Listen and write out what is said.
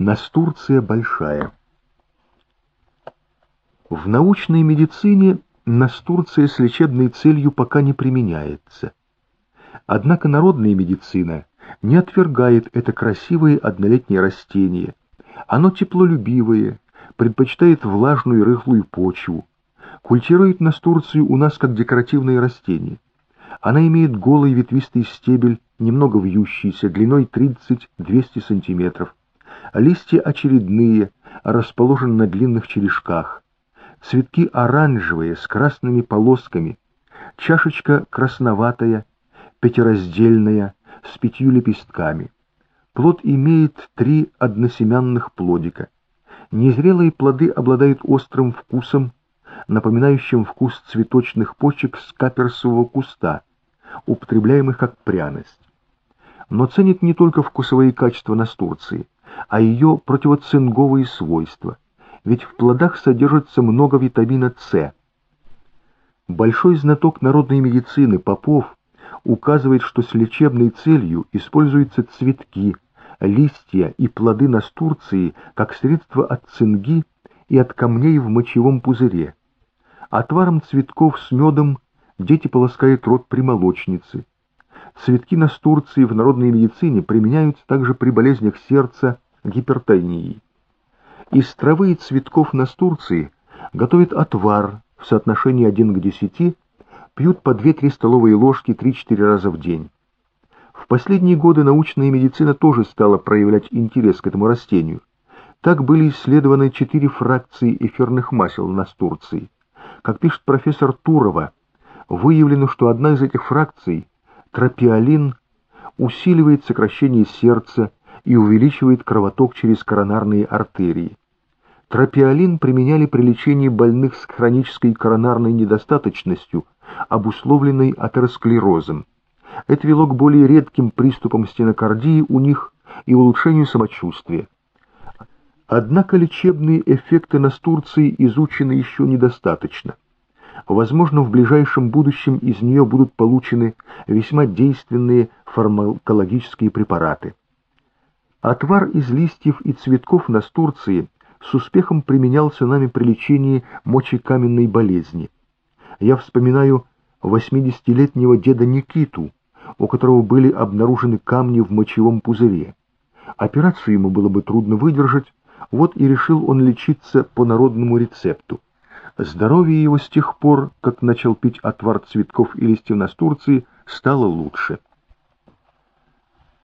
Настурция большая. В научной медицине настурция с лечебной целью пока не применяется. Однако народная медицина не отвергает это красивое однолетнее растение. Оно теплолюбивое, предпочитает влажную и рыхлую почву. Культирует настурцию у нас как декоративное растение. Она имеет голый ветвистый стебель, немного вьющийся, длиной 30-200 см. Листья очередные, расположены на длинных черешках. Цветки оранжевые, с красными полосками. Чашечка красноватая, пятираздельная, с пятью лепестками. Плод имеет три односемянных плодика. Незрелые плоды обладают острым вкусом, напоминающим вкус цветочных почек с каперсового куста, употребляемых как пряность. Но ценит не только вкусовые качества настурции, а ее противоцинговые свойства, ведь в плодах содержится много витамина С. Большой знаток народной медицины Попов указывает, что с лечебной целью используются цветки, листья и плоды настурции как средство от цинги и от камней в мочевом пузыре. Отваром цветков с медом дети полоскают рот при молочнице. Цветки настурции в народной медицине применяются также при болезнях сердца, гипертонии. Из травы и цветков настурции готовят отвар в соотношении 1 к 10, пьют по 2-3 столовые ложки 3-4 раза в день. В последние годы научная медицина тоже стала проявлять интерес к этому растению. Так были исследованы четыре фракции эфирных масел настурции. Как пишет профессор Турова, выявлено, что одна из этих фракций, тропиолин, усиливает сокращение сердца и увеличивает кровоток через коронарные артерии. Тропиолин применяли при лечении больных с хронической коронарной недостаточностью, обусловленной атеросклерозом. Это вело к более редким приступам стенокардии у них и улучшению самочувствия. Однако лечебные эффекты настурции изучены еще недостаточно. Возможно, в ближайшем будущем из нее будут получены весьма действенные фармакологические препараты. Отвар из листьев и цветков настурции с успехом применялся нами при лечении мочекаменной болезни. Я вспоминаю 80-летнего деда Никиту, у которого были обнаружены камни в мочевом пузыре. Операцию ему было бы трудно выдержать, вот и решил он лечиться по народному рецепту. Здоровье его с тех пор, как начал пить отвар цветков и листьев настурции, стало лучше.